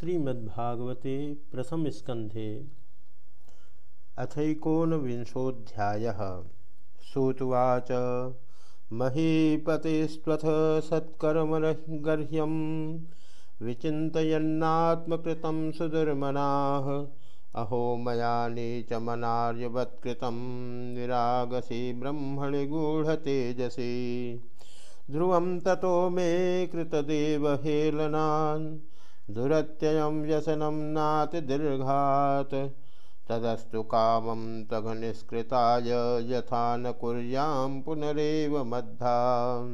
श्रीमद्भागवते प्रथम स्कंधे अथकोनविंशोध्याय सूतवाच महीपतिस्त्वथ सत्कर्मगर्ह्यम विचिन्तयन्नात्मकृतं सुदुर्मनाः अहो मया नीचमनार्यवत्कृतं निरागसी ब्रह्मणि गूढतेजसी। ध्रुवं ततो मे कृतदेवहेलनान्। दुरत्ययं व्यसनं नातिदीर्घात् तदस्तु कामं तघनिष्कृताय यथा न कुर्यां पुनरेव मद्धा।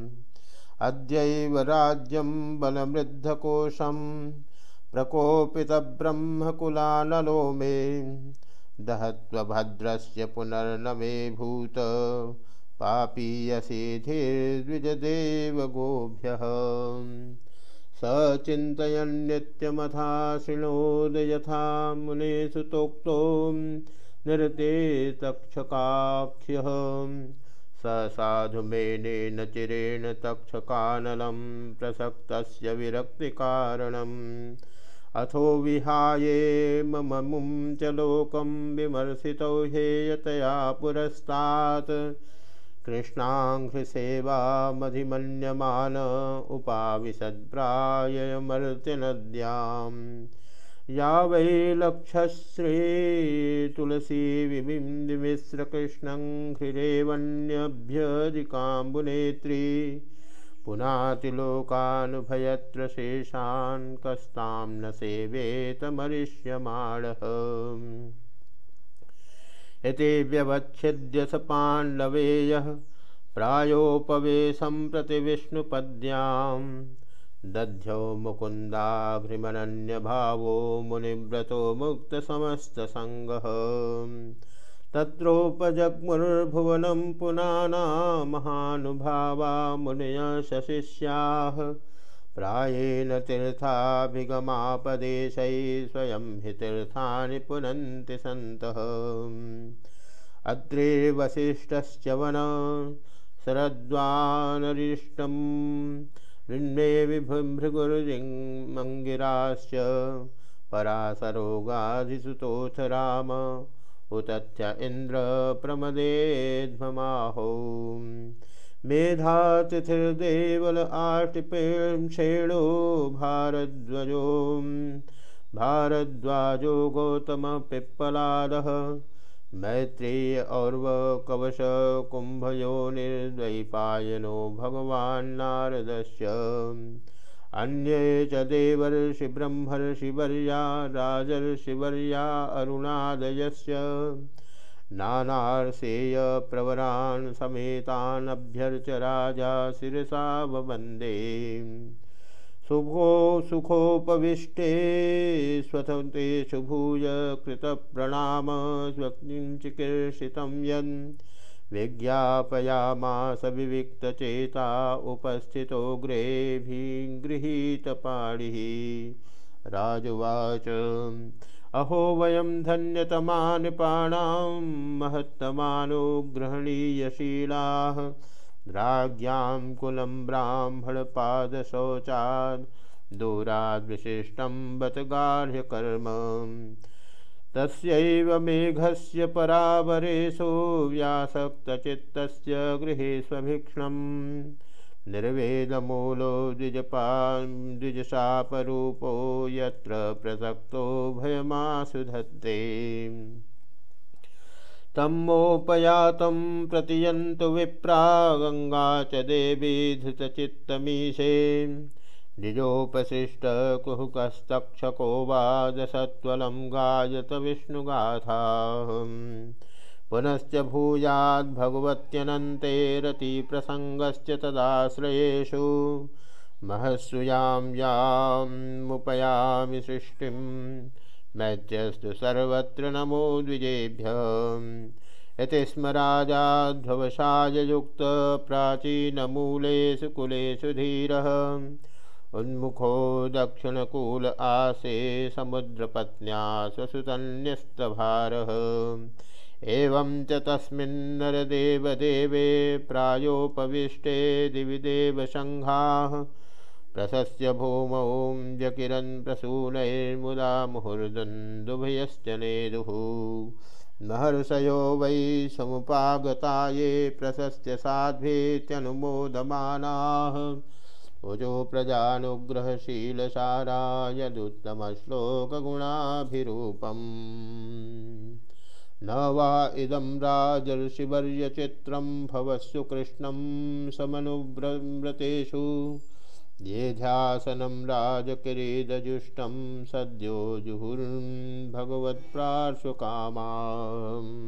अद्यैव राज्यं बलमृद्धकोशं प्रकोपितब्रह्मकुलानलो मे। दहत्वभद्रस्य पुनर्न मे भूत। पापीयसीधिर्द्विजदेवगोभ्यः सचिन्तयन्नित्यमथा शृणोद यथा मुनेषु तोक्तो निरते तक्षकाख्यः स साधुमेनेन चिरेण तक्षकानलं प्रसक्तस्य विरक्तिकारणम्। अथो विहाये ममुं च लोकं विमर्शितौ हेयतया पुरस्तात्। कृष्णाङ्घ्रिसेवामधिमन्यमान उपाविशद्प्रायमर्त्यनद्यां या वै लक्षश्री तुलसी विबिन्दिमिश्रकृष्णं ह्रिरेवन्यभ्यधिकाम्बुनेत्री पुनातिलोकानुभयत्र शेषान् कस्तां न सेवेतमरिष्यमाणः। इति व्यवच्छिद्य स पाण्डवेयः प्रायोपवेशं प्रति विष्णुपद्यां दध्यौ मुकुन्दाघ्रिमनन्यभावो मुनिव्रतो मुक्तसमस्तसङ्गः। तत्रोपजग्मुर्भुवनं पुनाना महानुभावा मुनय शशिष्याः। प्राएण तीर्थाभिगमापदेशै स्वयं हि तीर्थानि पुनन्ति सन्तः। अद्रे वन शरद्वानरिष्टं ऋण्मे विभृगुर्जिङ्मङ्गिराश्च परासरोगाधिसुतोऽथ राम। उतत्य इन्द्र प्रमदेध्वमाहो मेधातिथिर्देवल आष्टिपेक्षेणो भारद्वजो। भारद्वाजो गौतमपिप्पलादः मैत्रेय और्व कवश कुम्भयो निर्द्वैपायनो भगवान्नारदश्च अन्ये च देवर्षिब्रह्मर्षिवर्या राजर्षिवर्या अरुणादयश्च नानार्षेयप्रवरान् समेतानभ्यर्च्य राजा शिरसा वंदे। शुभो सुखोपविष्टे स्वतन्तेषु भूय कृतप्रणाम स्वग्निं चिकीर्षितं यन्। विज्ञापयामास विविक्तचेता उपस्थितो गृहीतपाणिः राजुवाच। अहो वयं धन्यतमानपाणां महत्तमानुग्रहणीयशीलाः राज्ञां कुलं ब्राह्मणपादशौचात् दूराद्विशिष्टं बत गार्ह्यकर्म तस्यैव मेघस्य परावरेशो व्यासक्तचित्तस्य गृहे स्वभीक्ष्णम्। निर्वेदमूलो द्विजपा द्विजशापरूपो यत्र प्रसक्तो भयमासु धत्ते। तमोपयातं प्रतियन्तु विप्रा गङ्गा च देवी धृतचित्तमीशे निजोपशिष्टकुहुकस्तक्षको वादसत्वलं गायत विष्णुगाथा पुनश्च भूयाद्भगवत्यनन्ते रतिप्रसङ्गश्च तदाश्रयेषु। महस्सुयां यामुपयामि सृष्टिं। मैत्यस्तु सर्वत्र नमो द्विजेभ्य। इति स्म राजाध्ववशाय युक्तप्राचीनमूलेषु कुलेषु धीरः। उन्मुखो दक्षिणकूल आसे समुद्रपत्न्या स्वसुतन्यस्तभारः एवं च तस्मिन्नरदेवदेवे प्रायोपविष्टे दिवि देवसङ्घाः प्रशस्य भूमौ व्यकिरन् प्रसूनैर्मुदा मुहुर्दुन्दुभयश्च नेदुः। महर्षयो वै समुपागता ये प्रशस्य साध्वेत्यनुमोदमानाः उजो प्रजानुग्रहशीलसारा यदुत्तमश्लोकगुणाभिरूपम् न वा इदं राजर्षिवर्यचित्रं भवस्सु कृष्णं समनुव्रतेषु। ये ध्यासनं राजकिरीदजुष्टं सद्यो जुहुर्भगवत्प्रार्श्वकामा